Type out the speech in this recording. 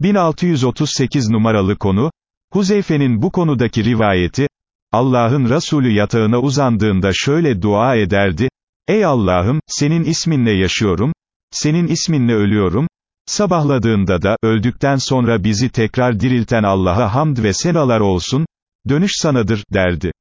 1638 numaralı konu, Huzeyfe'nin bu konudaki rivayeti, Allah'ın Resulü yatağına uzandığında şöyle dua ederdi, Ey Allah'ım, senin isminle yaşıyorum, senin isminle ölüyorum, sabahladığında da, öldükten sonra bizi tekrar dirilten Allah'a hamd ve senalar olsun, dönüş sanadır, derdi.